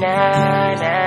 na na